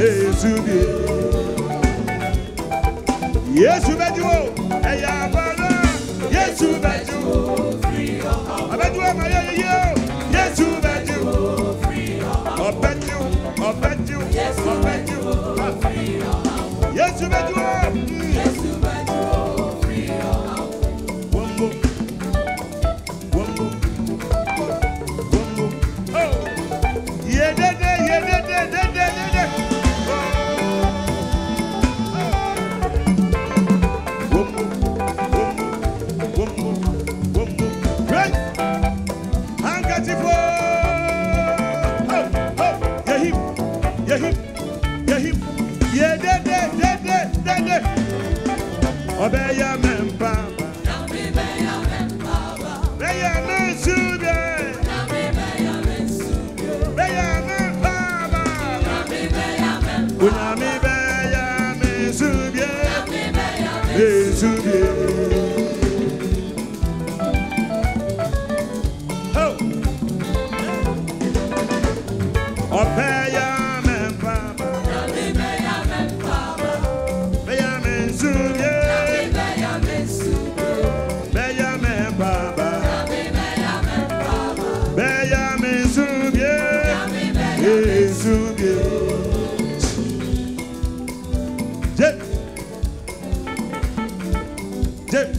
ezubie yesu bɛdi wo ɛyɛ yesu bɛdi wo abɛdi wo ama yɛ yeye o. Yesu bɛdi wo ɔbɛdi wo ɔbɛdi yesu bɛdi. Yeah, yeah yeah, yeah yeah, yeah, yeah, yeah. de de. Obey your man, bam. Jezu geç. Cep. Cep.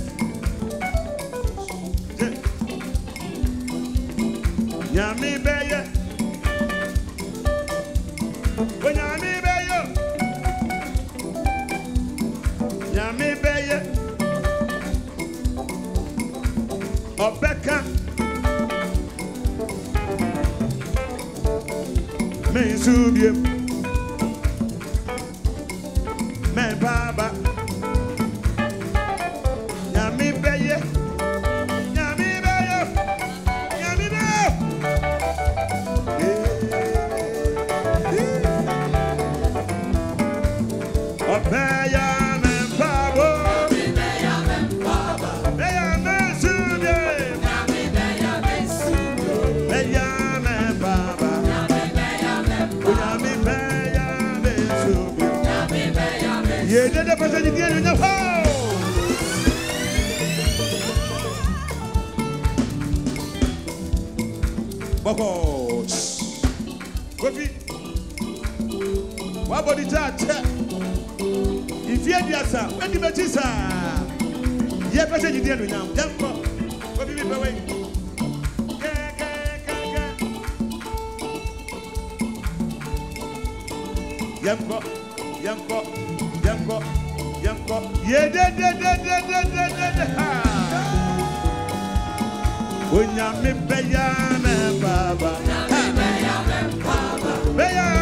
Cep. Nyami beye. When nyami beye. Nyami beye. Obeka. Obeka. Mẹ́nsúbìẹ̀. Mẹ́bàbà. Yedede pẹsẹ ni diẹ nìyẹn hó. Bọkọ kofi wabọ di taa tẹ ìfie di asa wẹni bẹ ti sa yẹ pẹsẹ ni diẹ nìyẹn jẹ nkọ kofi mi pẹwẹ kẹkẹkẹkẹ yẹ nkọ yẹ dedededededede ha onyame bẹyà bàbà bẹyà bẹyà bàbà bẹyà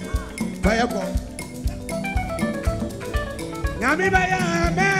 bɛyɛ kɔ nyame bɛyɛ amɛ